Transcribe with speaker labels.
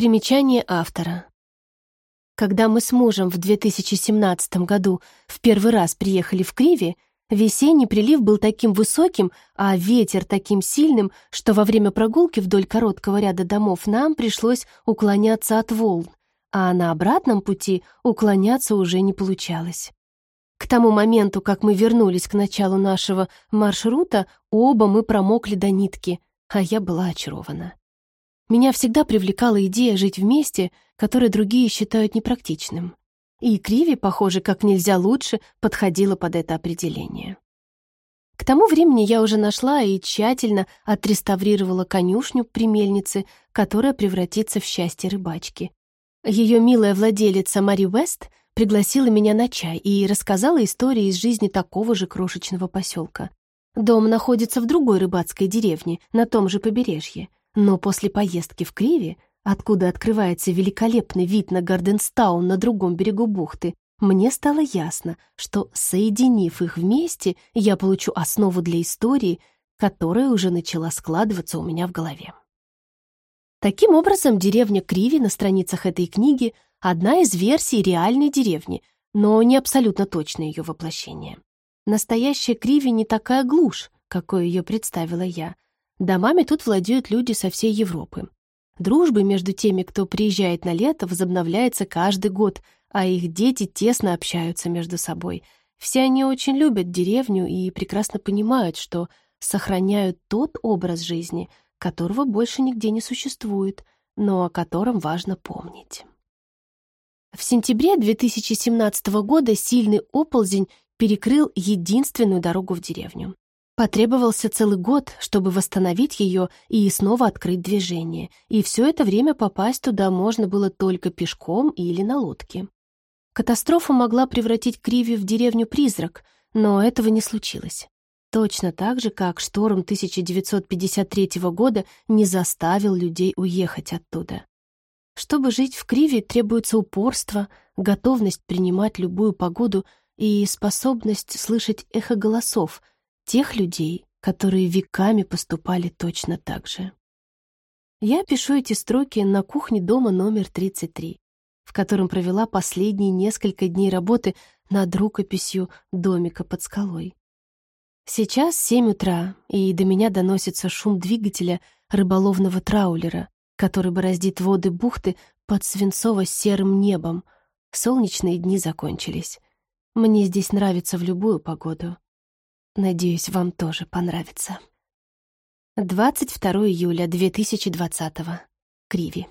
Speaker 1: Примечание автора. Когда мы с мужем в 2017 году в первый раз приехали в Криви, весенний прилив был таким высоким, а ветер таким сильным, что во время прогулки вдоль короткого ряда домов нам пришлось уклоняться от волн, а на обратном пути уклоняться уже не получалось. К тому моменту, как мы вернулись к началу нашего маршрута, оба мы промокли до нитки, а я была очарована. Меня всегда привлекала идея жить вместе, которую другие считают непрактичным. И Криви, похоже, как нельзя лучше подходила под это определение. К тому времени я уже нашла и тщательно отреставрировала конюшню при мельнице, которая превратится в счастье рыбачки. Ее милая владелица Мари Уэст пригласила меня на чай и рассказала истории из жизни такого же крошечного поселка. Дом находится в другой рыбацкой деревне, на том же побережье — но после поездки в Криви, откуда открывается великолепный вид на Гарденстаун на другом берегу бухты, мне стало ясно, что, соединив их вместе, я получу основу для истории, которая уже начала складываться у меня в голове. Таким образом, деревня Криви на страницах этой книги — одна из версий реальной деревни, но не абсолютно точное ее воплощение. Настоящая Криви не такая глушь, какой ее представила я — Домами тут владеют люди со всей Европы. Дружба между теми, кто приезжает на лето, возобновляется каждый год, а их дети тесно общаются между собой. Все они очень любят деревню и прекрасно понимают, что сохраняют тот образ жизни, которого больше нигде не существует, но о котором важно помнить. В сентябре 2017 года сильный оползень перекрыл единственную дорогу в деревню. Потребовался целый год, чтобы восстановить ее и снова открыть движение, и все это время попасть туда можно было только пешком или на лодке. Катастрофа могла превратить Криви в деревню-призрак, но этого не случилось. Точно так же, как шторм 1953 года не заставил людей уехать оттуда. Чтобы жить в Криве, требуется упорство, готовность принимать любую погоду и способность слышать эхо голосов, тех людей, которые веками поступали точно так же. Я пишу эти строки на кухне дома номер 33, в котором провела последние несколько дней работы над рукописью домика под скалой. Сейчас семь утра, и до меня доносится шум двигателя рыболовного траулера, который бороздит воды бухты под свинцово-серым небом. Солнечные дни закончились. Мне здесь нравится в любую погоду. Надеюсь, вам тоже понравится. 22 июля 2020. Криви.